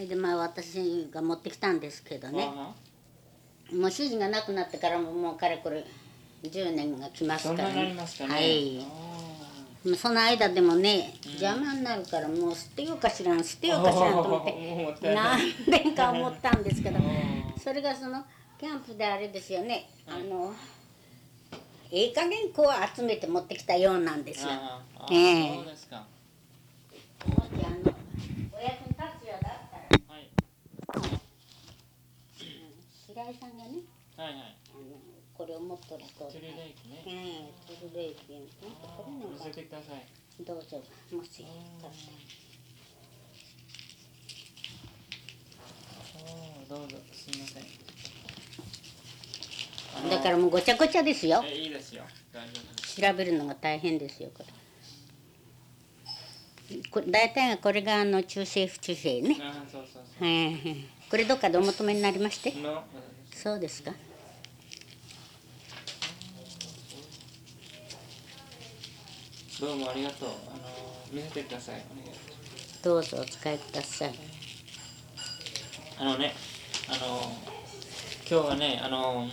それでまあ私が持ってきたんですけどね。あもう主人が亡くなってからももうかれこれ10年が来ますからそんなになりますかね。はい。もうその間でもね邪魔になるからもう捨てようかしらん捨てようかしらんと思って て何年か思ったんですけどそれがそのキャンプであれですよね。あのええ加減こう集めて持ってきたようなんですよ。ええそうですかもしあのお役に立つようだったらはい白井さんがねはいはい。あのこれを持っとると。トゥルレイクね。ええトゥルレイキンこれなんか見せてください。どうぞもしあ買ってーどうぞすみません。だからもうごちゃごちゃですよ。えいいですよ。調べるのが大変ですよこれ。これ大体がこれがあの中性不中性ね、あーそうそうそはいはいこれどっかでお求めになりましてそうですか。どうもありがとう。あの見せてください。お願いしますどうぞお使いください。あのね、あの、今日はね、あの、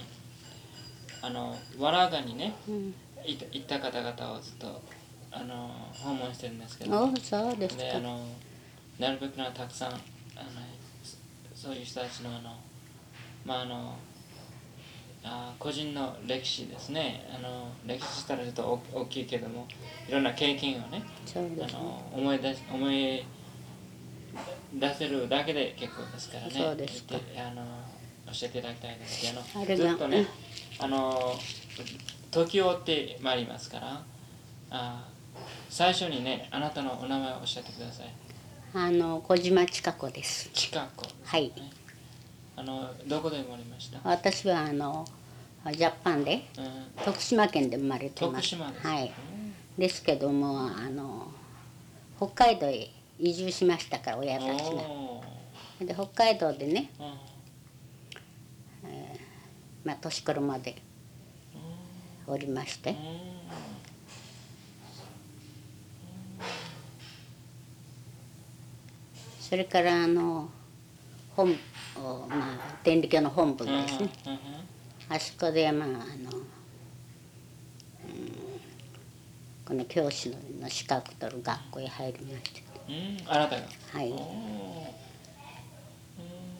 あの、わらがにね、うん。いった方々をずっと、あの、訪問してるんですけど、おそうですあの、なるべくなたくさん、あの、そそういう人たちの、あの、まあ、あの、あ個人の歴史ですね。あの歴史したらちょっと大大きいけどもいろんな経験をねね。あの思い出し思い出せるだけで結構ですからね。そうですあの教えていただきたいですけどずっとねあの時を追ってまいりますからあ最初にねあなたのお名前をおっしゃってください。あの小島千佳子です。近くはいあのどこで生まれました、私はあのジャパンでうん、徳島県で生まれてます。徳島です、はい。うんですけどもあの北海道へ移住しましたから親たちが。で北海道でね、うん。まあ、年頃までおりまして。うん。それからあの本おまあ天理教の本部うんですね、うんあそこでまああの、うん、この教師の資格取る学校へ入りました。うんあなたがはい。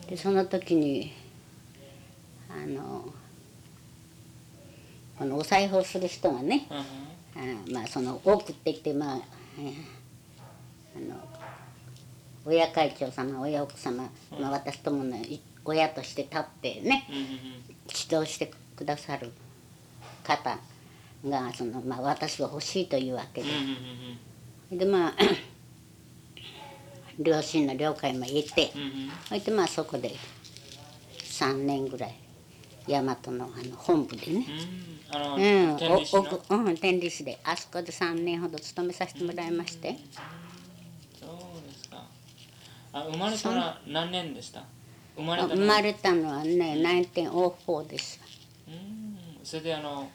でその時にあのこのお裁縫する人がねうんうん。あまあその送ってきてまあ、えーあの親会長様親奥様、まあ、私ともねい親として立ってね指導してくださる方がその、まあ、私は欲しいというわけで。でまあ 両親の了解も得てそれでまあそこで3年ぐらい大和のあの本部でね。うん。天理市であそこで3年ほど勤めさせてもらいまして、あ生まれたら何年でした？生まれた生まれたのはね1904です。うん。それであの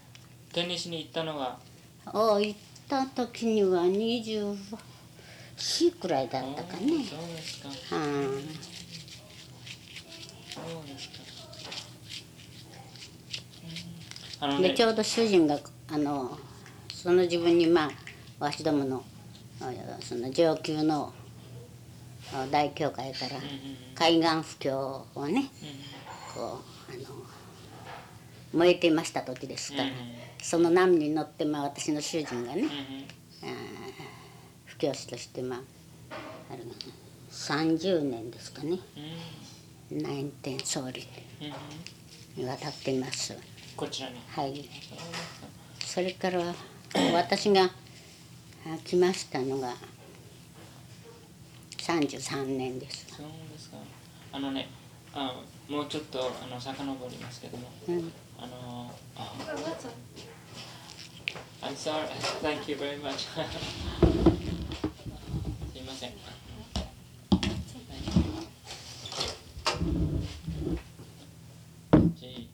天理市に行ったのがお行った時には24くらいだったかね。そうですか。うん。そうですか。うん。あのね。でちょうど主人があのその自分にまあわしどものあその上級のあ大教会から海岸布教をねこうあの燃えていました時ですから、その波に乗って、まあ、私の主人がね、布教師としてまああれが30年ですかね。うん。内天総理に渡っています。こちらに。はい。それから私があ来ましたのが33年です、そうですか。あのねあもうちょっとあの遡りますけども。うん、あのあ I'm sorry. Thank you very much すいませんじ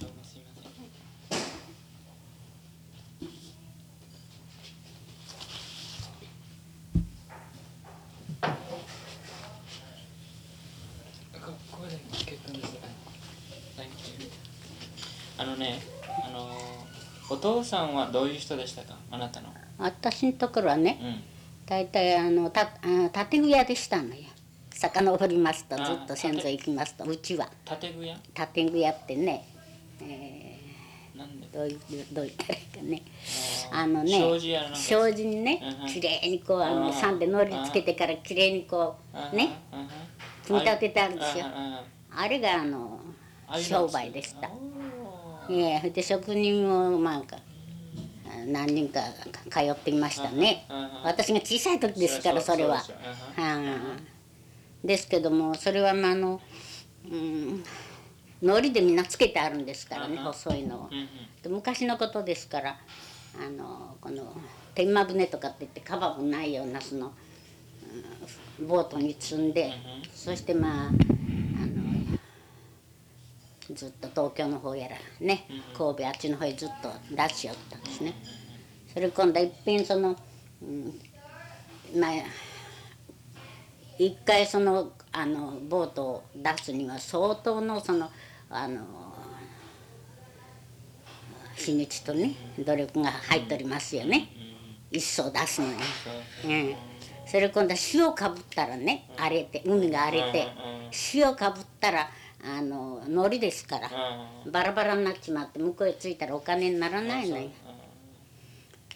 どうもすいませんあのねあのお父さんはどういう人でしたか？あなたの。私のところはねうん。大体あのたあ建具屋でしたのよ。遡りますとあずっと先祖行きますとうちは。建具屋？建具屋ってね、えなんで？ーどういうどういうかね。ああのね障子にねきれいにこうあのうんサンでのりつけてからきれいにこうね組み立ててあるんですよ。あれがあの商売でしたええで職人もなんかあ何人か通っていましたね。私が小さい時ですからそれは。うですけどもそれはまああのうんのりでみんなつけてあるんですからねうん細いのを昔のことですからあのこの天満船とかって言ってカバーもないようなその、うんボートに積んで、うん。そしてまあずっと東京の方やらね神戸あっちの方へずっと出しよったんですね。それ今度いっぺんその、うん、まあ一回そのあのボートを出すには相当のそのあの日にちとね努力が入っておりますよね、一層出すのに。うん、それ今度は塩かぶったらね荒れて海が荒れて塩かぶったらあの海苔ですからうん。バラバラになっちまって向こうへ着いたらお金にならないのよ。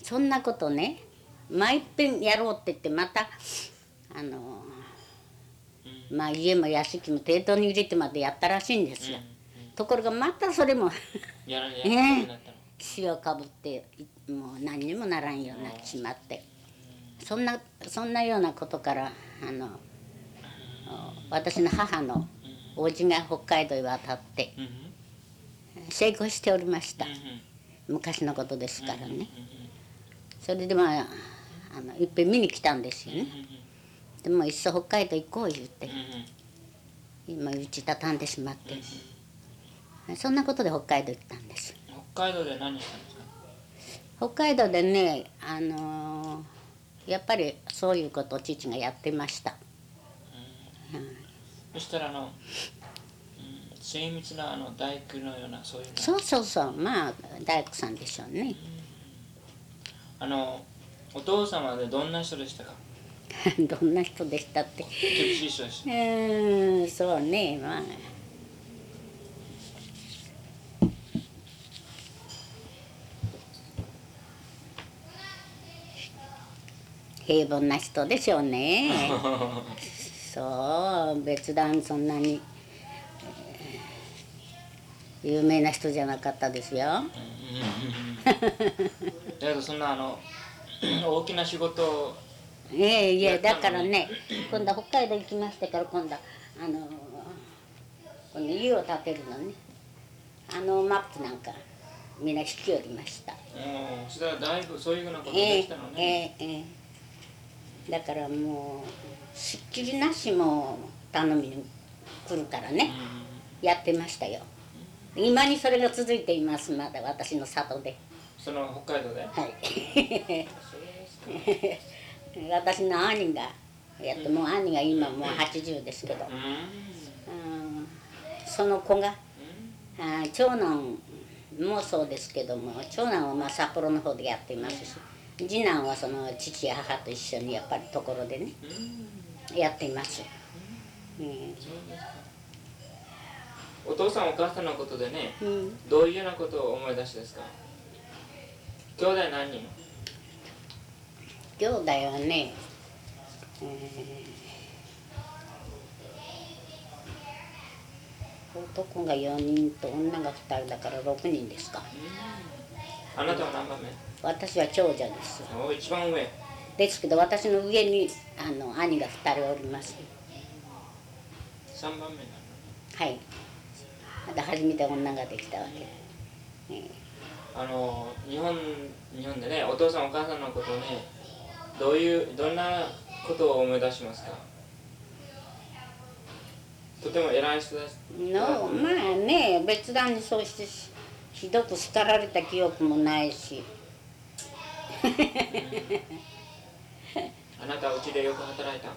そんなことね毎いっぺんやろうって言ってまたあのまあ家も屋敷も抵当に入れてまでやったらしいんですよ。ところがまたそれもやらやらええなくなったの。塩かぶっていもう何にもならんようになってしまって。そんなそんなようなことからあの私の母の叔父が北海道へ渡ってうんうん。成功しておりました。うんうん。昔のことですからね。うんそれでまああのいっぺん見に来たんですよね。でもいっそ北海道行こう言ってうんうん。今うち畳んでしまって。そんなことで北海道行ったんです。北海道で何したんですか？北海道でねあのーやっぱりそういうことを父がやってましたそしたらあの、うん、精密なあの大工のようなそういうの。そうそうそう。まあ大工さんでしょうね。あのお父様でどんな人でしたか？どんな人でしたって。厳しい人で。しうーんそうね。まあ。平凡な人でしょうね そう別段そんなに、えー有名な人じゃなかったですよ。だけどそんなあの 大きな仕事をいえいえやだからね今度は北海道行きましたから今度はあのこの家を建てるのね。あのマップなんかみんな引き寄りました。そだいぶそういうようなことええできたのね、ええええ。だからもうしっきりなしも頼みに来るからね。やってましたよ。今にそれが続いていますまだ私の里で。その北海道で？はい。私の兄がやってもう兄が今もう80ですけど、うん。うん。その子があ長男もそうですけども長男はまあ札幌の方でやっていますし次男はその父や母と一緒にやっぱりところでねやっています、うん。お父さんお母さんのことでねうん、どういうようなことを思い出しですか？兄弟何人？兄弟はね、えー男が4人と女が2人だから6人ですか。あなたは何番目？私は長女です。お一番上ですけど私の上にあの兄が2人おります3番目なの？はい。また初めて女ができたわけ、えーあの日本日本でねお父さんお母さんのことをねどういうどんなことを思い出しますか？とても偉い人ですのまあね別段にそうしてしひどく叱られた記憶もないしあなたはうちでよく働いた？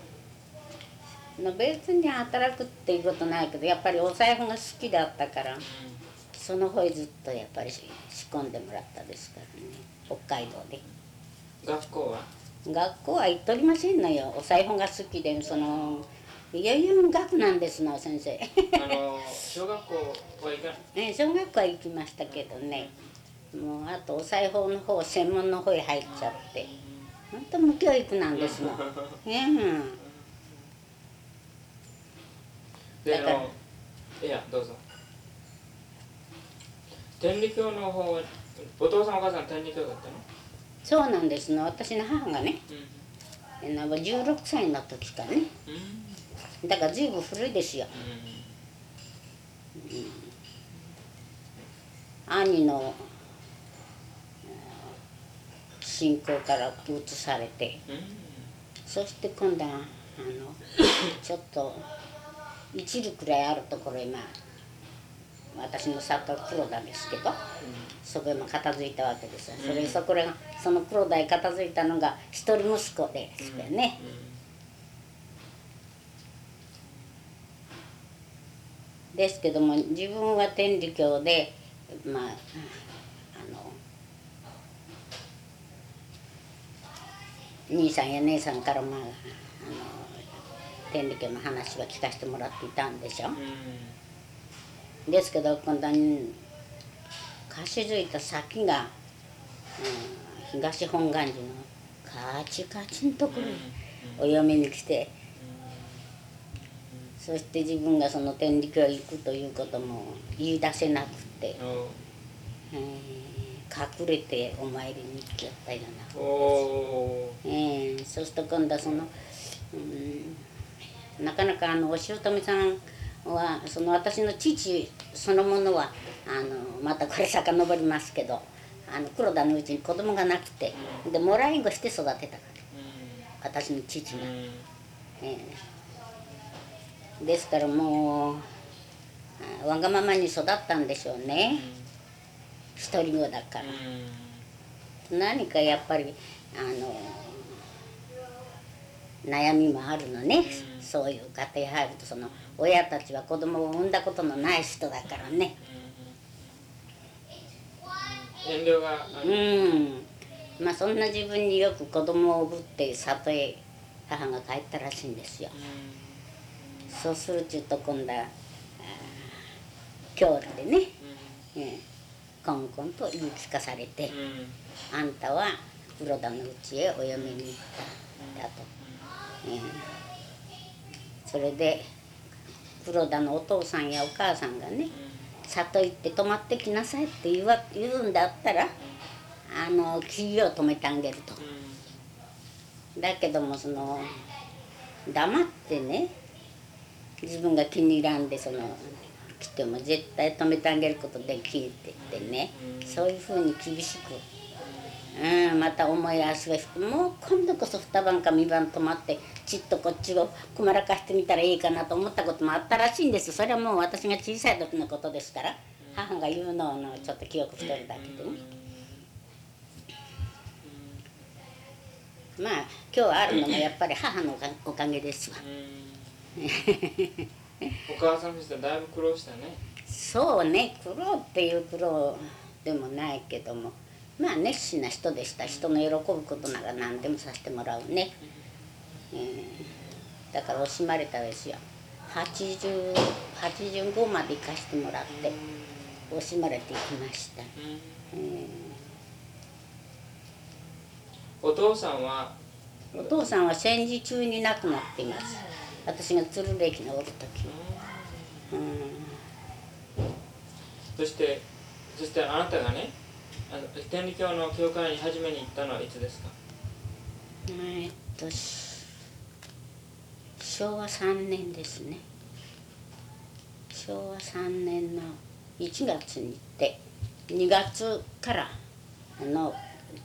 の別に働くっていうことないけどやっぱりお財布が好きだったからその方へずっとやっぱり仕込んでもらったですからね北海道で。学校は？学校は行っとりませんのよ。お裁縫が好きでその余裕学なんですの先生。あの小学校は行かない？ね小学校は行きましたけどね。もうあとお裁縫の方専門の方へ入っちゃって本当無教育なんですのうんだから。であのいやどうぞ。天理教の方はお父さんお母さん天理教だったの？そうなんですの。私の母がね。うん。なんか16歳の時かね。うん。だから随分古いですよ。兄のうん信仰から移されて。うんうんそして今度はあのちょっと一縷くらいあるところへまあ私の里は黒田ですけどそこへも片付いたわけですよ。それそこらその黒田へ片付いたのが一人息子ですよね、ですけども自分は天理教でまああの兄さんや姉さんからまああの天理教の話は聞かせてもらっていたんでしょ。うん。うんですけど今度は貸し付いた先が、うん、東本願寺のカチカチのところにお嫁に来てそして自分がその天理教へ行くということも言い出せなくて、おえー隠れてお参りに行っちゃったような。おえーそうすると今度はその、うん、なかなかあのお姑さんはその私の父そのものはあのまたこれ遡りますけどあの黒田のうちに子供がなくてでもらい子して育てたから私の父が、えーですからもうあわがままに育ったんでしょうね一人子だから。何かやっぱりあの悩みもあるのね、うん。そういう家庭入るとその親たちは子供を産んだことのない人だからね。遠慮があうるん。まあそんな自分によく子供をぶって里へ母が帰ったらしいんですよ。そうするちゅうと今度はあー郷里でね、ええコンコンと言い聞かされて、あんたは黒田の家へお嫁に行っただと、ええ。それで黒田のお父さんやお母さんがね里行って泊まってきなさいって言わ言うんだったらあの気を止めてあげると。だけどもその黙ってね自分が気に入らんでその来ても絶対止めてあげることできんって言ってね。そういうふうに厳しく。うん、また思い合わせがもう今度こそ二晩か三晩泊まってちっとこっちをくまらかしてみたらいいかなと思ったこともあったらしいんです。それはもう私が小さい時のことですから。母が言うのをちょっと記憶してるだけでね。まあ今日あるのもやっぱり母のおかおかげですわ。お母さんとしてはだいぶ苦労したね。そうね苦労っていう苦労でもないけども。まあ熱心な人でした。人の喜ぶことなら何でもさせてもらうね、えーだから惜しまれたですよ。80 85まで行かしてもらって惜しまれていきました、えお父さんは？ーお父さんは戦時中に亡くなっています私が鶴歴のおる時。うん。そしてそしてあなたがねあの天理教の教会に初めに行ったのはいつですか？えーっとし昭和3年ですね。昭和3年の1月に行って2月からあの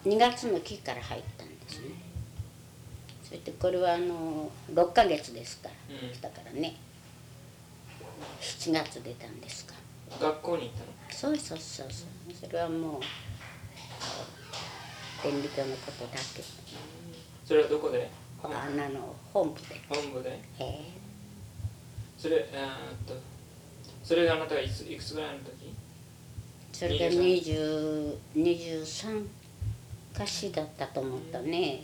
2月の期から入ったんですねそしてこれはあの6ヶ月ですから、うん。だからね。7月出たんですか。学校に行ったの？そうそうそうそう。それはもう天理教のことだけ。それはどこで？あの本部で。本部で？えそれえーっとそれがあなたがいついくつぐらいの時？それが20 23かしだったと思ったね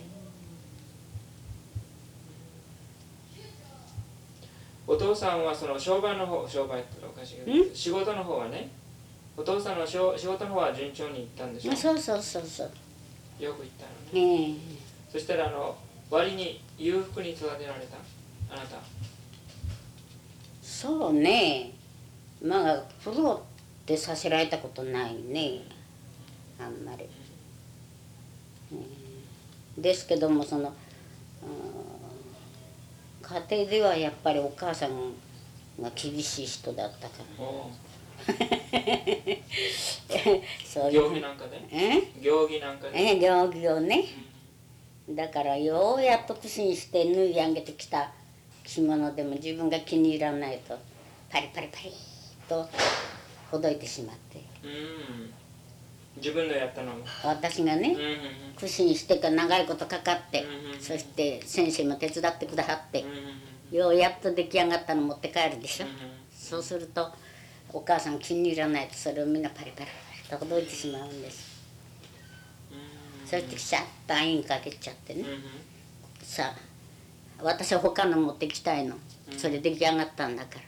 お父さんはその商売の方商売っておかしいけど仕事の方はねお父さんのしょ仕事の方は順調にいったんでしょ？そうそうそうそう。よく行ったのね。ええ。そしたらあの割に裕福に育てられた？あなた。そうね。まあ苦労ってさせられたことないね。あんまり、うん。ですけどもその、うん家庭ではやっぱりお母さんが厳しい人だったから。お そういう。行儀なんかでえ？行儀なんかでえ行儀をね。だからようやっと苦心して縫い上げてきた着物でも自分が気に入らないとパリパリパリとほどいてしまって。うん自分のやったのも。私がね苦心してから長いことかかってそして先生も手伝ってくださってようやっと出来上がったの持って帰るでしょ。うんそうするとお母さん気に入らないとそれをみんなパリパリパリとほどいてしまうんです。そしてシャッとアインかけちゃってね。さあ私は他の持ってきたいの。それ出来上がったんだから。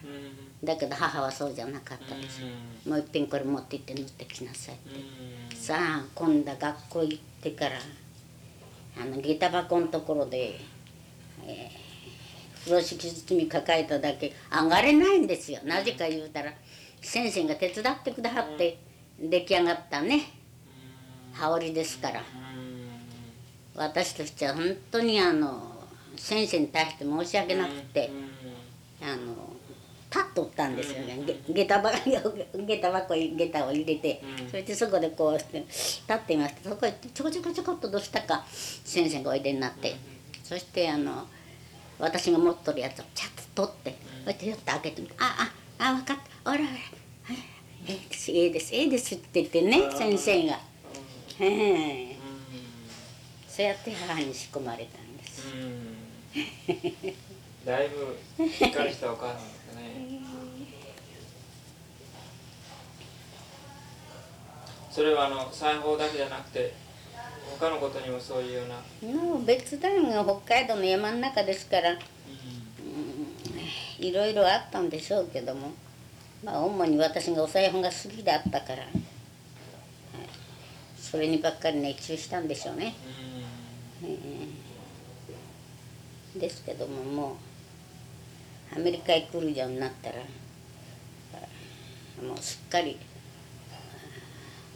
だけど母はそうじゃなかったです。もういっぺんこれ持って行って縫ってきなさいうんさあ今度は学校行ってからあの下駄箱のところで、えー風呂敷包み抱えただけ上がれないんですよ。なぜか言うたら先生が手伝ってくださって出来上がったね。羽織ですから。私としては本当にあの先生に対して申し訳なくてあの立っとったんですよね。げ下駄箱 下駄箱に下駄を入れて。うん。そしてそこでこうして立っていましたそこへちょこちょこちょこっとどうしたか先生がおいでになって。そしてあの私が持っとるやつをちゃっと取ってそしてよっと開けてあああ分かった。おらおら。はい。ええですええですええですって言ってね先生が。へえそうやって母に仕込まれたんです。だいぶしっかりしたお母さんですねそれはあの裁縫だけじゃなくて他のことにもそういうような。もう別段が北海道の山の中ですからいろいろあったんでしょうけども、まあ、主に私がお裁縫が好きだったから、はいそれにばっかり熱中したんでしょうね。ですけどももうアメリカへ来るようになったらもうすっかり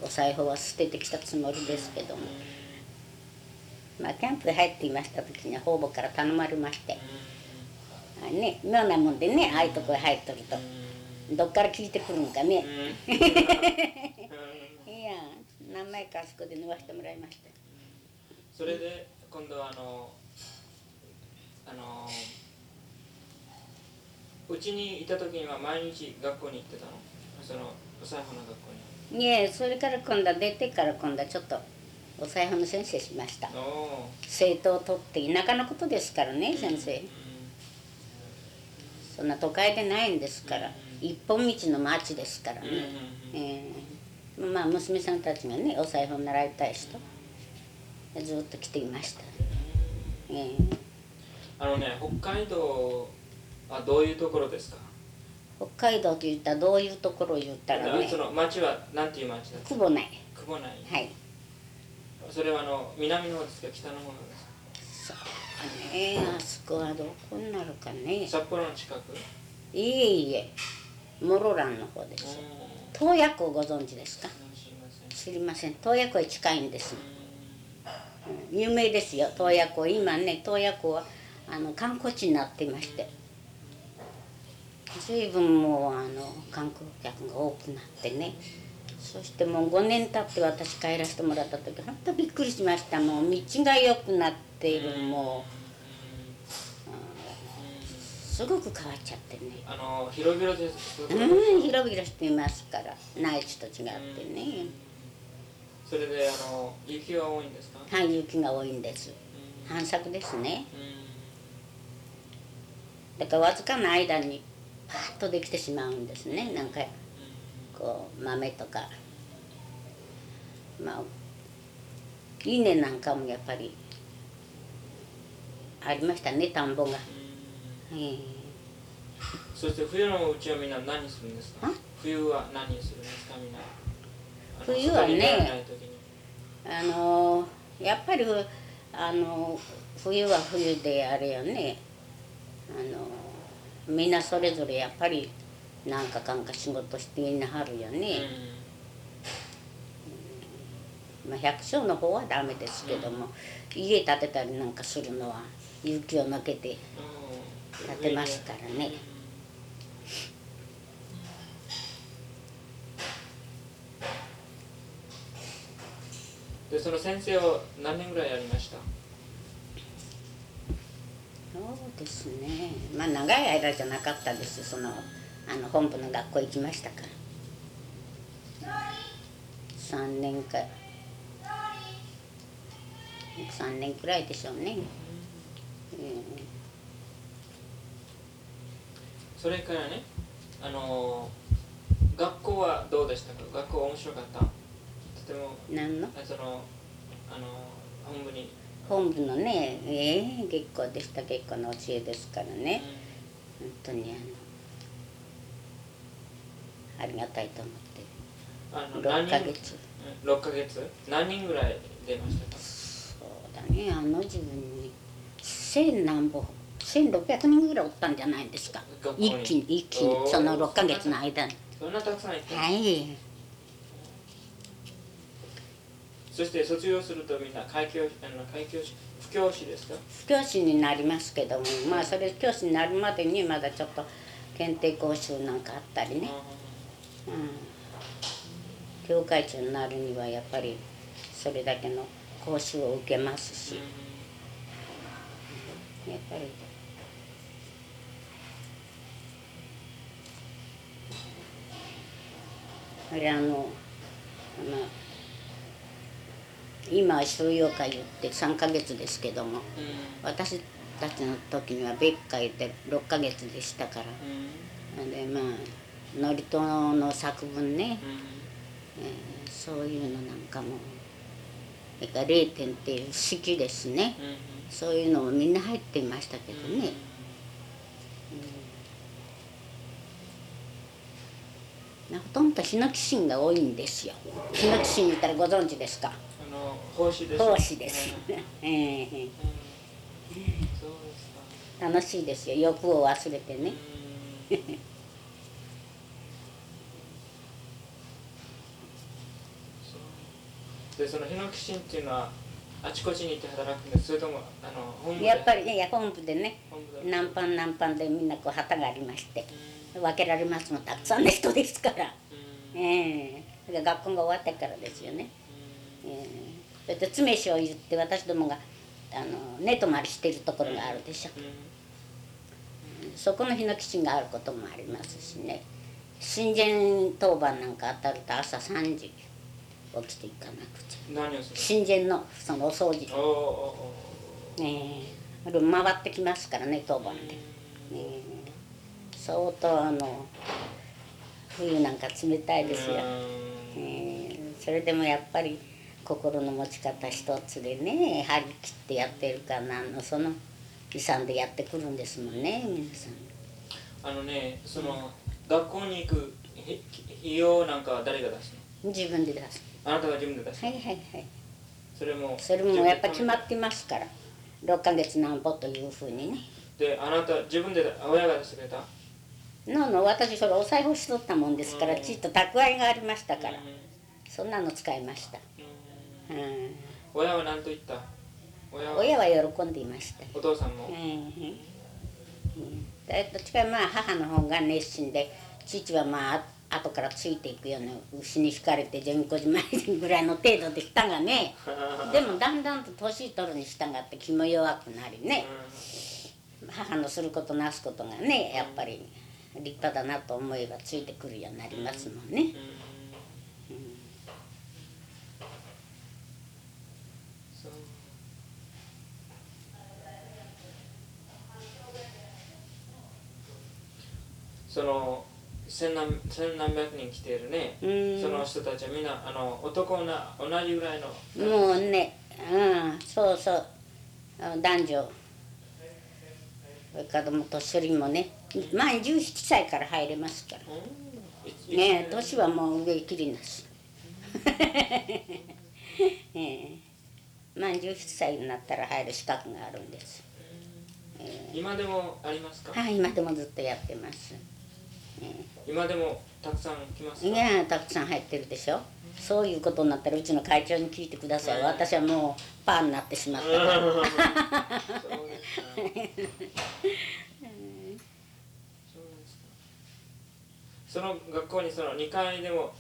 お裁縫は捨ててきたつもりですけども。まあ、キャンプへ入っていました時には方々から頼まれまして、あね、妙なもんでねああいうとこへ入っとると。どっから聞いてくるのかね、いや何枚かあそこで縫わしてもらいました。それで今度はあのあのうちにいた時には毎日学校に行ってたの？そのお裁縫の学校にいえそれから今度は出てから今度はちょっとお裁縫の先生しました。生徒を取って田舎のことですからね先生。そんな都会でないんですから。一本道の町ですからね、ええ。まあ娘さんたちがねお裁縫習いたい人。ずっと来ていました、ええ。あのね北海道はどういうところですか？北海道と言ったらどういうところを言ったらねその町はなんていう町だ久保内。久保内。はい。それはあの南の方ですか？北の方なんですか？そうね。あそこはどこになるかね。札幌の近く？いえいえ。室蘭の方です。うん。洞爺湖ご存知ですか？知りません。洞爺湖へ近いんです、うん。有名ですよ。洞爺湖今ね洞爺湖はあの観光地になっていまして随分もうあの観光客が多くなってね。そしてもう5年経って私帰らせてもらった時本当びっくりしました。もう道が良くなっている。もうすごく変わっちゃってね。あの広々です。うん広々していますから。内地と違ってね。それであの雪は多いんですか？はい雪が多いんです。うん。繁作ですね。うん。だからわずかな間にパーッとできてしまうんですね。なんかこう豆とか。まあ稲なんかもやっぱりありましたね田んぼが、えーそして冬のうちはみんな何するんですか？あ？冬は何するんですか？みんな。冬はねあのやっぱりあの冬は冬であれよね。あのみんなそれぞれやっぱりなんかかんか仕事してみんなはるよね、まあ、百姓の方はダメですけども、家建てたりなんかするのは雪をのけてうん。建てますからね。でその先生を何年ぐらいやりました？そうですね。まあ長い間じゃなかったですそのあの本部の学校行きましたから。3年か。3年くらいでしょうね、うん。それからねあの学校はどうでしたか？学校面白かった？とても何の？あそのあの本部に、本部のねええ結構でした結構の教えですからね。本当にあのありがたいと思って。あの6何人ヶ月うん6ヶ月？何人ぐらい出ましたか？そうだね。あの自分に千何本1600人ぐらいおったんじゃないですか。一気に一気にその6ヶ月の間に。そんなたくさんいて、はいそして卒業するとみんな開教あの開教師布教師ですか？教師になりますけどもまあそれ教師になるまでにまだちょっと検定講習なんかあったりね、うん、教会長になるにはやっぱりそれだけの講習を受けますし。やっぱり。あれあのあの今は収容会言って3ヶ月ですけども私たちの時には別会で6ヶ月でしたから。でまあ祝詞の作文ね、えーそういうのなんかもそれから0点っていう式ですね。そういうのもみんな入っていましたけどね、ほとんどヒノキシンが多いんですよ。ヒノキシン言ったらご存知ですか？あの奉仕です。奉仕ですうん、ええ。楽しいですよ。欲を忘れてね。でそのヒノキシンっていうのはあちこちに行って働くんです。それともあの本部で？やっぱりいや本部でね。本部で何班何班でみんなこう旗がありまして。う分けられますもん。たくさんの人ですから。ええ。それから学校が終わってからですよね、ええそれで詰所を言って私どもがあの寝泊まりしてるところがあるでしょ。そこの日の基地があることもありますしね。新前当番なんか当たると朝3時起きていかなくちゃ。うん何をする？新前のそのお掃除。おーおーおーえ。回ってきますからね当番で、ええ。相当あの冬なんか冷たいですよ、うん。ええ。それでもやっぱり心の持ち方一つでね張り切ってやってるかなんのその遺産でやってくるんですもんね皆さん。あのねその学校に行くひ費用なんかは誰が出すの？自分で出す。あなたが自分で出すの？はいはいはい。それもそれもやっぱ決まってますから。6ヶ月なんぼというふうにね。であなた自分で親が出してくれた？のの私それお財布しとったもんですからうん。ちっと蓄えがありましたから。うん。そんなの使いました、うんうん、親は何と言った？親は？喜んでいました。お父さんも？うんうんどっちかまあ母の方が熱心で父はまあ後からついていくような牛に引かれて全こじまいぐらいの程度でしたがね。でもだんだんと年取るに従って気も弱くなりね。母のすることなすことがねやっぱり立派だなと思えばついてくるようになりますもんね。うんそうその千何千何百人来ているね、うん。その人たちはみんなあの男な同じぐらいの。もうねうんそうそう。あ男女。それからも年寄りもね満17歳から入れますから。うん。いねえ年はもう上切りなし。ええ。満17歳になったら入る資格があるんです。今でもありますか、はい今でもずっとやってます今でもたくさん来ますか？いやたくさん入ってるでしょ？そういうことになったらうちの会長に聞いてください、はい。私はもうパーになってしまった。そうですか。その学校にその2回でも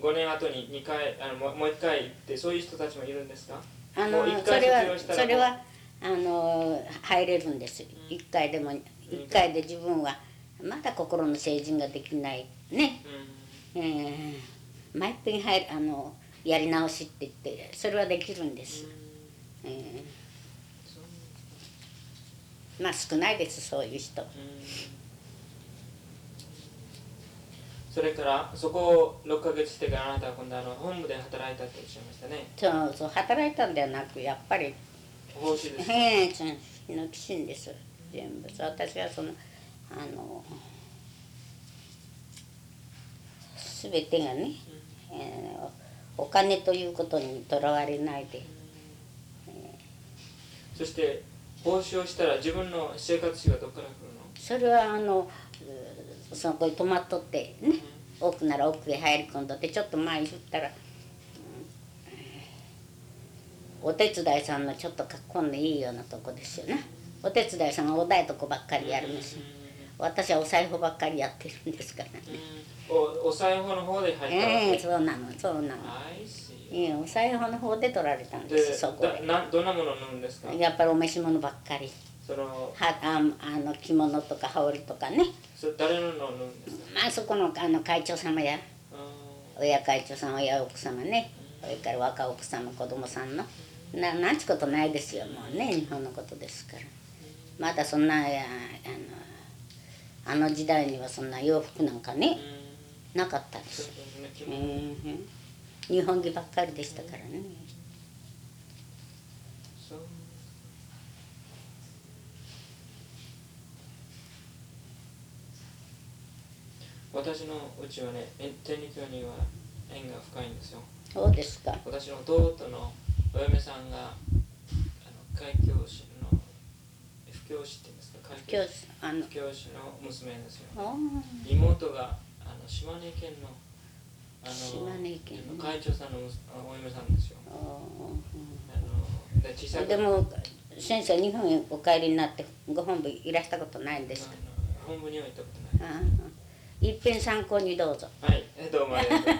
5年後に2回あのもうもう1回行ってそういう人たちもいるんですか？あのそれはそれはあの入れるんです。一回でも一回で自分はまだ心の成人ができないね。うん。えー、毎遍入るあのやり直しって言ってそれはできるんです、えーまあ少ないですそういう人。それからそこを6ヶ月してからあなたは今度あの本部で働いたっておっしゃいましたね。そうそう働いたんではなくやっぱり報酬ですか？ええそのです。全部。そう私はそのあの全てがね、えーお金ということにとらわれないで。そして報酬をしたら自分の生活費はどこから来るの？それはあのうそのこに泊まっとってね奥なら奥へ入り込んどってちょっと前言ったら、うんお手伝いさんのちょっとかっこんでいいようなとこですよね。お手伝いさんがお大とこばっかりやるんですよ私はお裁縫ばっかりやってるんですからね。おお裁縫の方で入ったええそうなのそうなの。ええお裁縫の方で取られたんでですそこだなどんなものを縫うんですか？でやっぱりお召し物ばっかり。そのはああの着物とか羽織とかね。それ誰ののを縫うんですか？まあそこのあの会長様や。あ親会長さん親奥様ね。それから若奥様子供さんの。ななんちことないですよ。もうね日本のことですから。まだそんなああのあの時代にはそんな洋服なんかーねうん。なかったです。ですね着う物ん。日本着ばっかりでしたからね。私のうちはねえ天理教には縁が深いんですよ。そうですか。私の弟のお嫁さんがあの開教師の布教師って言うんです教日あの布教師の娘ですよ。あ妹があの島根県のあの島根県あの会長さんのお嫁さんですよ。ああので小さいでも先生日本へお帰りになってご本部いらしたことないんですか？本部には行ったことない。いっぺん参考にどうぞ。はい。えどうもありがとう。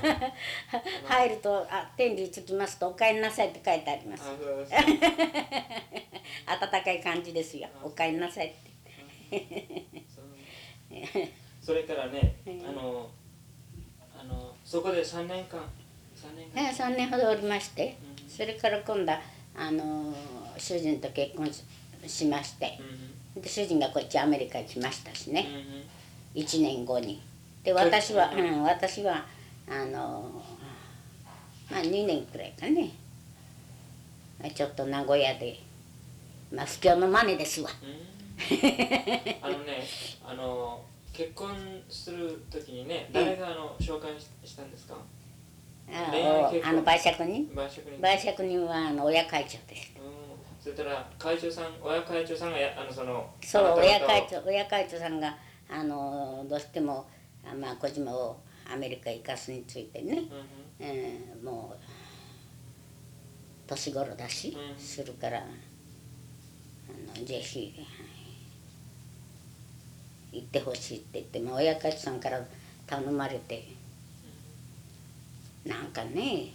入るとあ天理つきますとお帰りなさいって書いてあります。あそうです 温かい感じですよ。お帰りなさいってそれからねうんあのあのそこで3年間3年間。え3年ほどおりましてうん。それから今度はあの主人と結婚ししましてうん。で主人がこっちアメリカに来ましたしね。うんうん。1年後に。で私は、ううんん、私はあのまあ2年くらいかね。ちょっと名古屋でまあ不況の真似ですわ。うんあのねあの結婚するときにね誰があの紹介ししたんですか？あの売借人売借人はあの親会長です。うん。それから会長さん親会長さんがやあのそのそう親会長親会長さんがあのどうしてもあまあ小島をアメリカへ行かすについてね、うんうん。えーもう年頃だし、うん。するからあのぜひ行ってほしいって言って、まあ、親会長さんから頼まれてなんかね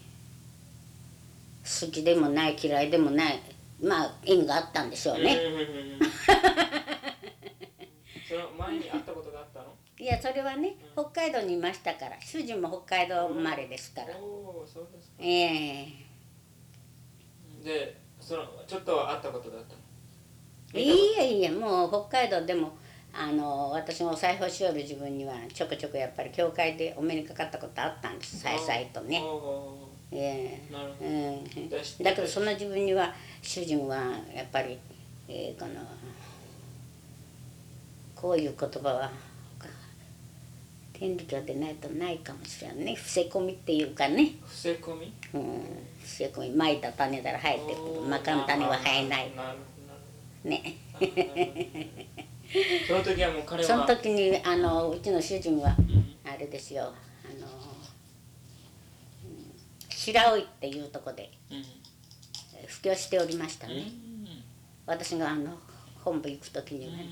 好きでもない嫌いでもないまあ縁があったんでしょうね。うんうんうん。うんその前に会ったことがあったの？いやそれはね北海道にいましたから主人も北海道生まれですから。おおそうですか。ええ。でそのちょっと会ったことがあったの？いいえいいえもう北海道でもあの私もお裁縫しよる自分にはちょこちょこやっぱり教会でお目にかかったことあったんですさいさいとね。おえうん。だけどその自分には主人はやっぱり、えーこのこういう言葉は天理教でないとないかもしれんね。伏せ込みっていうかね、伏せ込み？うん、伏せ込み。まいた種なら生えてくるまかん種は生えない。ねその時はもう彼はその時にあのうちの主人はうん。あれですよ。あの、うん白老っていうとこでうん。布教しておりましたね、うん。私があの本部行く時にはね、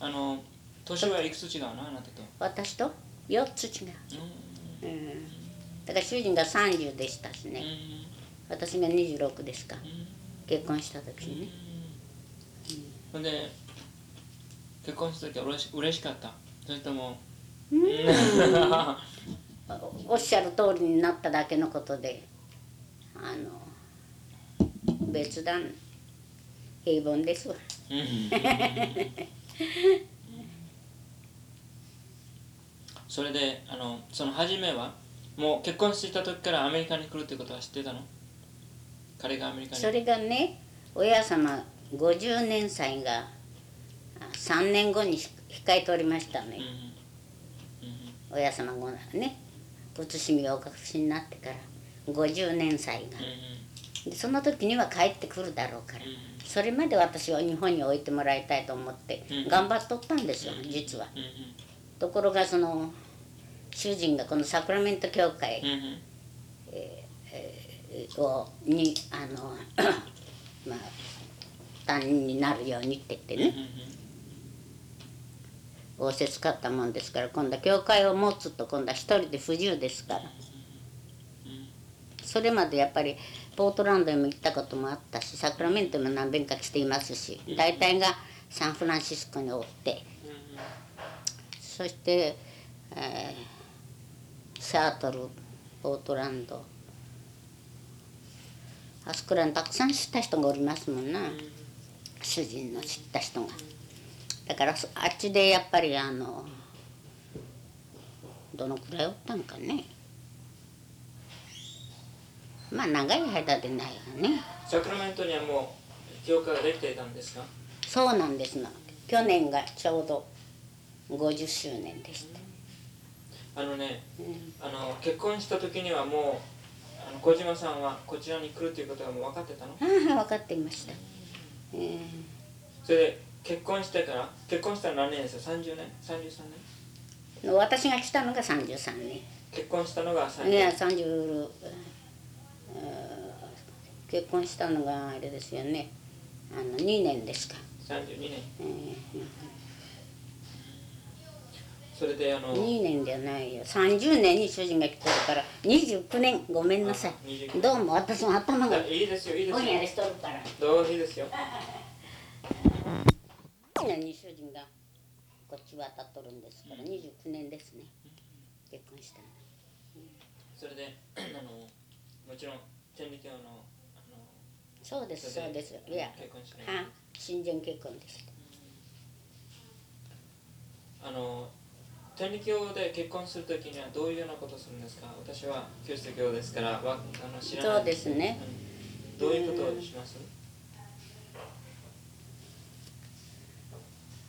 あの年はいくつ違うの？あなたと。私と？4つ違う、うん。うん、だから主人が30でしたしね、私が26ですか。結婚した時にね、ほんで結婚した時は嬉し嬉しかった。それともおおっしゃる通りになっただけのことであの別段平凡ですわ。うん。それであのその初めはもう結婚していた時からアメリカに来るってことは知ってたの？彼がアメリカに。それがね親様50年祭があ3年後に控えておりましたね、うん親様がね仏しみをお隠しになってから50年祭が。うんでその時には帰ってくるだろうから。それまで私は日本に置いてもらいたいと思ってうん頑張っとったんですよ実は。ところがその主人がこのサクラメント教会うんうん。をにあの まあ担任になるようにって言ってね仰せつかったもんですから今度は教会を持つと今度は一人で不自由ですから。それまでやっぱりポートランドにも行ったこともあったしサクラメントも何遍か来ていますし大体がサンフランシスコにおって。そして、えーシャートルポートランド。あそこらにたくさん知った人がおりますもんな、主人の知った人が。だからそあっちでやっぱりあのどのくらいおったんかね。まあ長い間でないわね。サクラメントにはもう教会ができていたんですか？そうなんですの去年がちょうど50周年でした、あのねうん。あの結婚した時にはもうあの小島さんはこちらに来るということがもう分かってたの？分かっていました、えーそれで結婚してから結婚したの何年ですか？30年？33年？私が来たのが33年。結婚したのが30いや年30うん結婚したのがあれですよね。あの2年ですか、32年？えーそれであの2年じゃないよ。30年に主人が来てるから29年。ごめんなさい。あ29どうも私も頭がいいですよいいですよ。ぼんやりしとるから。どうぞいいですよ年に主人がこっち渡っとるんですから29年ですね。結婚したの。それであのもちろん天理教のあのそうですそうです。いやは親善結婚でしたあの天理教で結婚するときにはどういうようなことをするんですか？私はキリスト教ですからわあの知らない。そうですね。うん。どういうことをします？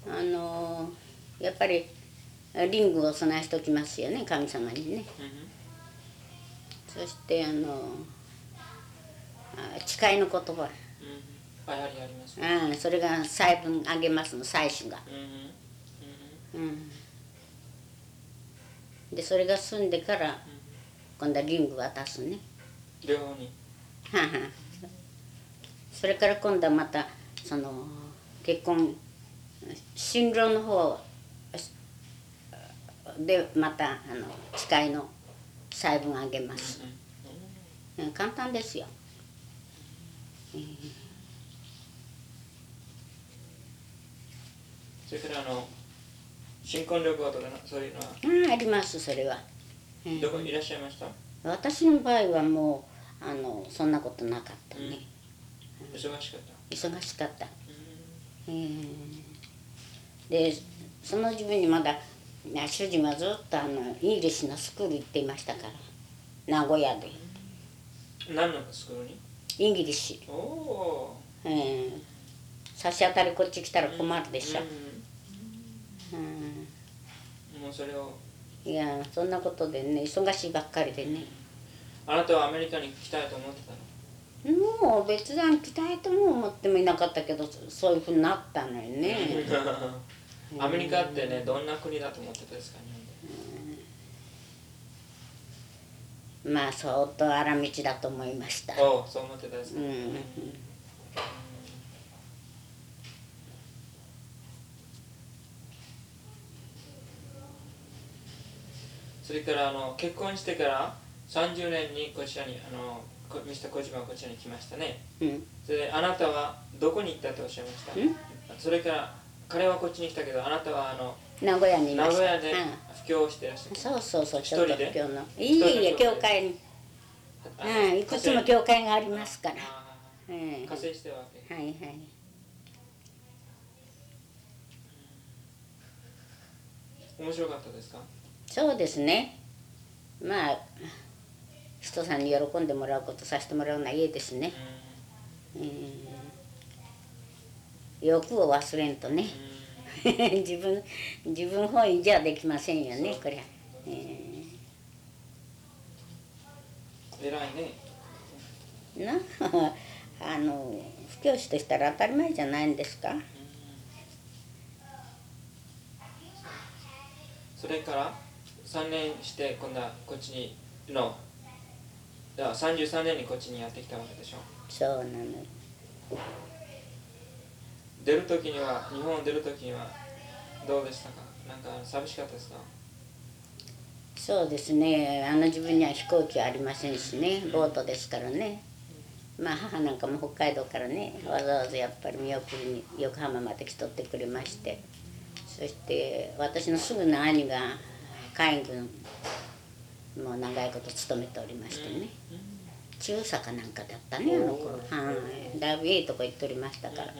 あのやっぱりリングを備えしておきますよね神様にね。そしてあのあ誓いの言葉、うんうん。あやはりありますうん、それが細分あげますの祭司が、うんうん。うん、でそれが済んでから今度はリング渡すね。両方に。はあはあ。それから今度はまたその結婚新郎の方でまたあの誓いの細分あげます、うん、簡単ですよ。それからあの新婚旅行とかなそういうのは？ああありますそれは、うん。どこにいらっしゃいました？私の場合はもうあのそんなことなかったね、忙しかった。忙しかった、うん。えーでその自分にまだな主人はずっとあのイギリスのスクール行っていましたから名古屋で。何のスクールに？イギリス、おおえー差し当たりこっち来たら困るでしょ、うん。うん。もうそれを。いやそんなことでね忙しいばっかりでね。あなたはアメリカに来たいと思ってたの？もう別段来たいとも思ってもいなかったけどそそういうふうになったのよね アメリカってねどんな国だと思ってたんですか日本で？まあ相当荒道だと思いました。おおそう思ってたんですか、うん。それからあの結婚してから30年にこちらにあのこミスター小島はこちらに来ましたね。うん。それであなたはどこに行ったとおっしゃいました？ん。それから彼はこっちに来たけどあなたはあの名古屋にいました。名古屋でう布教をしてらっしゃん、る、そうそうそう一人で？ちょっと今日の。いいえ教会に、うん、いくつも教会がありますから、ええ加勢してるわけ。はいはい。面白かったですか？そうですね。まあ人さんに喜んでもらうことさせてもらうのはいいですね、うん、欲を忘れんとね。自分自分本位じゃできませんよねこれは、え偉いね。ーな あの布教師としたら当たり前じゃないんですか？それから3年して今度はこっちにのいや33年にこっちにやってきたわけでしょ？そうなの出る時には日本を出る時にはどうでしたか？なんか寂しかったですか？そうですね。あの自分には飛行機はありませんしね。ボートですからね。まあ母なんかも北海道からねわざわざやっぱり見送りに横浜まで来とってくれまして。そして私のすぐの兄が海軍もう長いこと勤めておりましてね。中佐かなんかだったねあの頃。はい。だいぶいいとこ行っておりましたから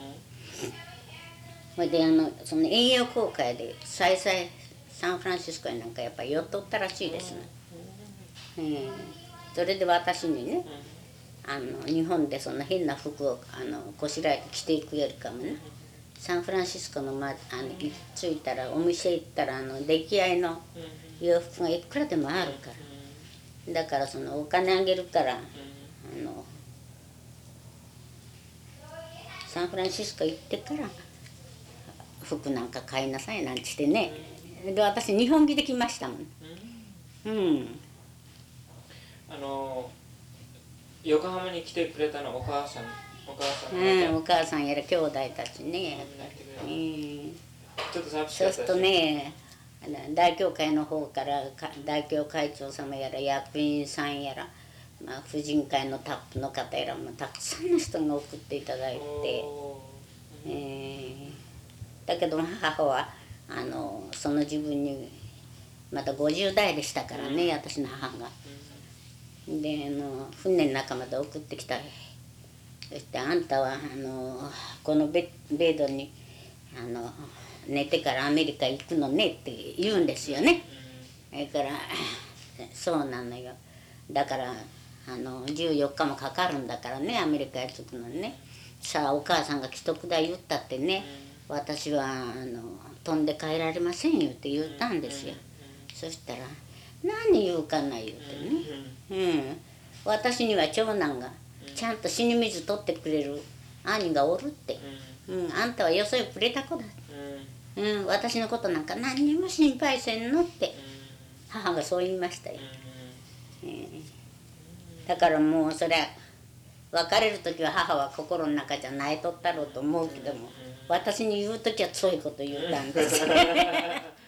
それであのその栄養航海で再々サンフランシスコになんかやっぱり寄っとったらしいですね、ええそれで私にねあの日本でそんな変な服をあのこしらえて着ていくよりかもねサンフランシスコの,、ま、あの着いたらお店行ったらあの出来合いの洋服がいくらでもあるから。だからそのお金あげるからあのサンフランシスコ行ってから服なんか買いなさいなんてしてね。で私日本着で来ましたもん。うん。あの横浜に来てくれたのはお母さんお母さんうん、がお母さんやら兄弟たちね、うん、ちょっと寂しそうするとかったですねあの大教会の方からか大教会長様やら役員さんやら、まあ、婦人会のタップの方やらもたくさんの人が送っていただいて、おえー。だけど母はあのその自分にまた50代でしたからね、私の母が。であの船の中まで送ってきた。そしてあんたはあのこのベベッドにあの寝てからアメリカ行くのねって言うんですよね。それからそうなのよ。だからあの14日もかかるんだからねアメリカへ着くのにね。さあお母さんが既得だ言ったってね私はあの飛んで帰られませんよって言ったんですよ。そしたら何言うかな言うてね。うん。私には長男がちゃんと死に水取ってくれる兄がおるって、うん、あんたはよそへくれた子だ、うん、私のことなんか何にも心配せんのって。母がそう言いましたよ、だからもうそりゃ別れる時は母は心の中じゃ泣いとったろうと思うけども私に言う時はそういうこと言ったんです。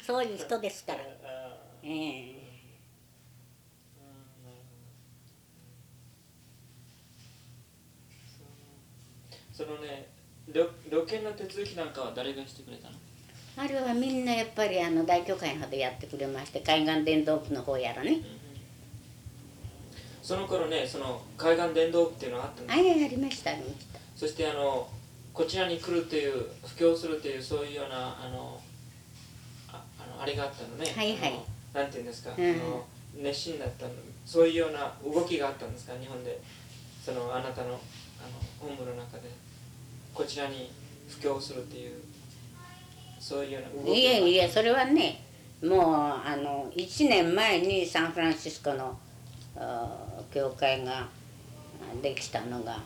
そういう人ですから、ええ。そのね旅旅券の手続きなんかは誰がしてくれたの？あれはみんなやっぱりあの大教会の方でやってくれまして海岸伝道部の方やらねその頃ねその海岸伝道部っていうのがあったんですあれありましたありましたそしてあのこちらに来るっていう布教するっていうそういうようなあのあれがあったのね。はいはい。あのなんていうんですか、うん。あの熱心だったの。そういうような動きがあったんですか日本で。そのあなたのあの本部の中で。こちらに布教するっていうそういうような動きいえいえそれはねもうあの1年前にサンフランシスコの教会があできたのが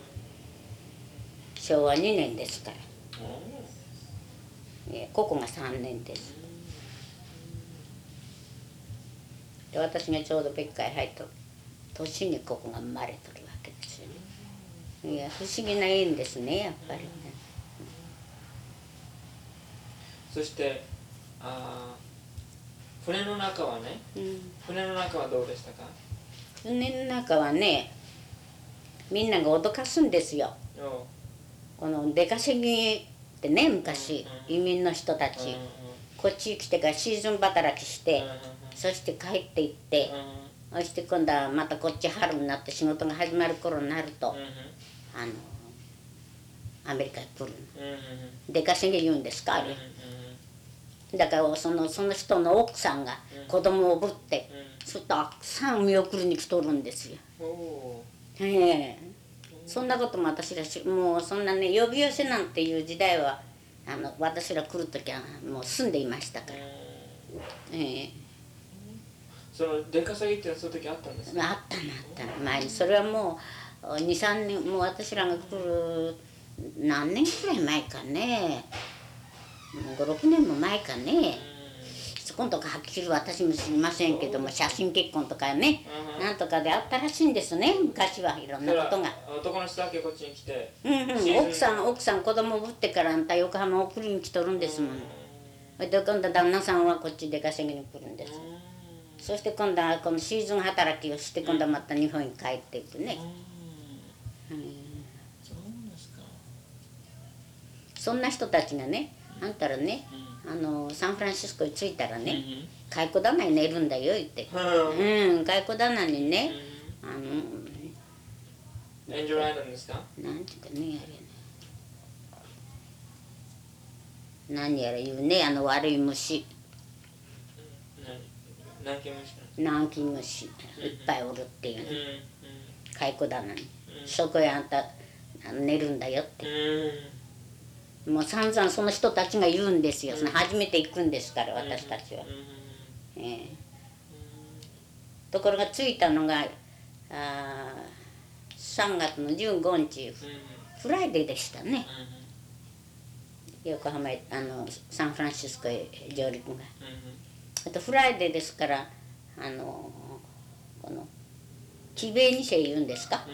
昭和2年ですから。ここが3年です。で私がちょうど別会入った年にここが生まれとるわけですよね。いや不思議な縁ですねやっぱりね。ーそしてあー船の中はねうん。船の中はどうでしたか？船の中はねみんなが脅かすんですよ。おこの出稼ぎってね昔うん移民の人たち。こっち来てからシーズン働きしてそして帰っていってうんそして今度はまたこっち春になって仕事が始まる頃になるとあのアメリカに来るんうん出稼ぎ言うんですかあれ。うんだからそのその人の奥さんが子供をぶってうん。そっとたくさん見送りに来とるんですよ。ええ。そんなことも私らしもうそんなね呼び寄せなんていう時代はあの私ら来る時はもう住んでいましたから、ええ。その出稼ぎってそういう時あったんですか？あったなあった。前にそれはもう23年もう私らが来る何年くらい前かね56年も前かね。そこんとかはっきり私も知りませんけども写真結婚とかねうん。なんとかであったらしいんですね。昔はいろんなことが。男の人だけこっちに来て。うんうん、奥さん奥さん子供をぶってからあんた横浜送りに来とるんですもん。それで今度旦那さんはこっち出稼ぎに来るんです。そして今度はこのシーズン働きをして今度はまた日本に帰っていくね、うん。そうですか。そんな人たちがねあんたらねあのサンフランシスコに着いたらね蚕棚に寝るんだよ言って。うん。うん蚕棚にねあのエンジェルアイランドですか？なんていうかねあれね何やら言うねあの悪い虫。南京虫いっぱいおるっていううん。蚕棚にそこへあんた寝るんだよって。うんもう散々その人たちが言うんですよ。その初めて行くんですから私たちは、ええ。ところが着いたのがあー3月の15日 Friday でしたね。横浜へあのサンフランシスコへ上陸が。あと Friday ですからあのこの帰米二世言うんですか？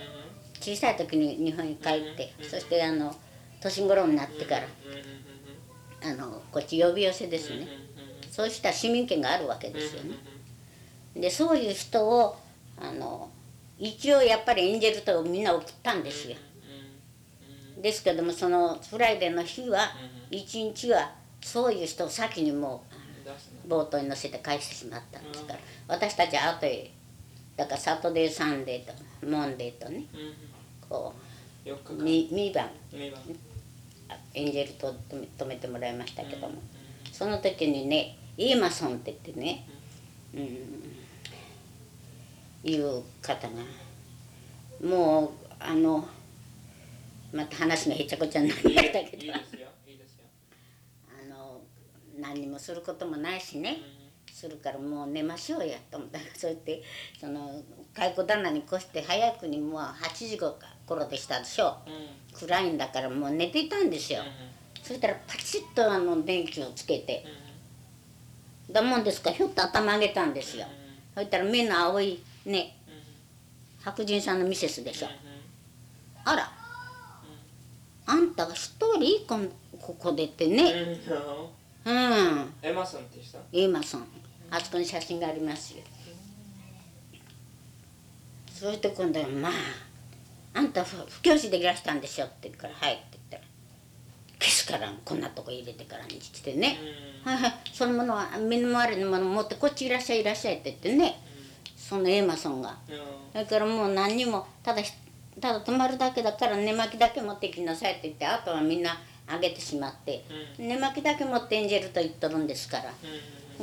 小さい時に日本に帰ってそしてあの年頃になってから。あのこっち呼び寄せですね。そうした市民権があるわけですよね。でそういう人をあの一応やっぱりエンジェル島みんな送ったんですよ。ですけどもその Friday の日は一日はそういう人を先にもうボートに乗せて返してしまったんですから。私たちは後へだから Saturday Sunday と Monday とねこ4日う間。み2晩2晩エンジェル島泊めてもらいましたけども。その時にねイーマソンって言ってね、うん、いう方がもうあのまた話がへちゃこちゃになりましたけど。あの何にもすることもないしね。するからもう寝ましょうやと思ったらそうやってその蚕棚に越して早くにもう8時頃でしたでしょ。暗いんだからもう寝ていたんですよ。そしたらパチッとあの電気をつけて。だもん。ですか？らひょっと頭上げたんですよ。そしたら目の青いね白人さんのミセスでしょ。あら。あんたが一人こんここでってね。うん。エマソンって人イーマソン。あそこに写真がありますよ。そして今度はまああんた不不教師でいらしたんでしょ？って言うからはいって言ったら消すからこんなとこ入れてからにしてね、はいはいそのものは身の回りのもの持ってこっちいらっしゃいいらっしゃいって言ってね。そのエーマソンが。だからもう何にもただただ泊まるだけだから寝巻きだけ持ってきなさいって言ってあとはみんなあげてしまって。寝巻きだけ持ってエンジェルと言っとるんですから。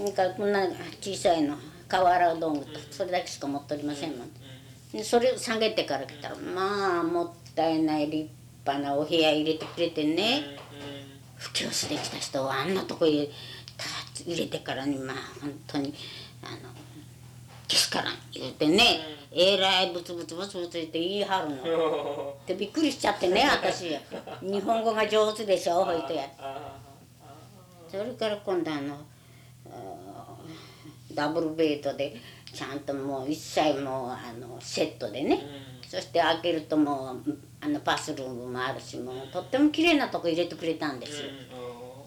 なんかこんな小さいの瓦道具とそれだけしか持っておりませんもんでそれ下げてから来たらまあもったいない立派なお部屋入れてくれてね。布教師できた人をあんなとこへた入れてからにまあ本当にあのけすからん言うてね。えらいブツブツブツブツ言って言い張るの。でびっくりしちゃってね私。日本語が上手でしょほいて。それから今度あのダブルベッドでちゃんともう一切もうあのセットでね、そして開けるともうあのバスルームもあるしもうとっても綺麗なとこ入れてくれたんです。よ。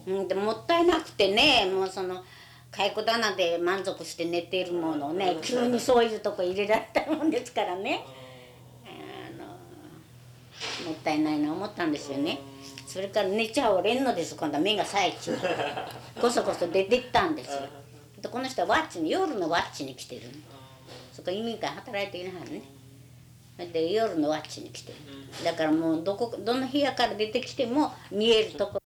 うん、でもったいなくてねもうその蚕棚で満足して寝ているものをね急にそういうとこ入れられたもんですからね。あのもったいないな思ったんですよね。それから寝ちゃおれんのです今度は目が冴えちゃう。こそこそ出てったんですよでこの人はワッチに夜のワッチに来てるの。そこ移民会働いていなはるね。で夜のワッチに来てる。だからもうどこどの部屋から出てきても見えるところ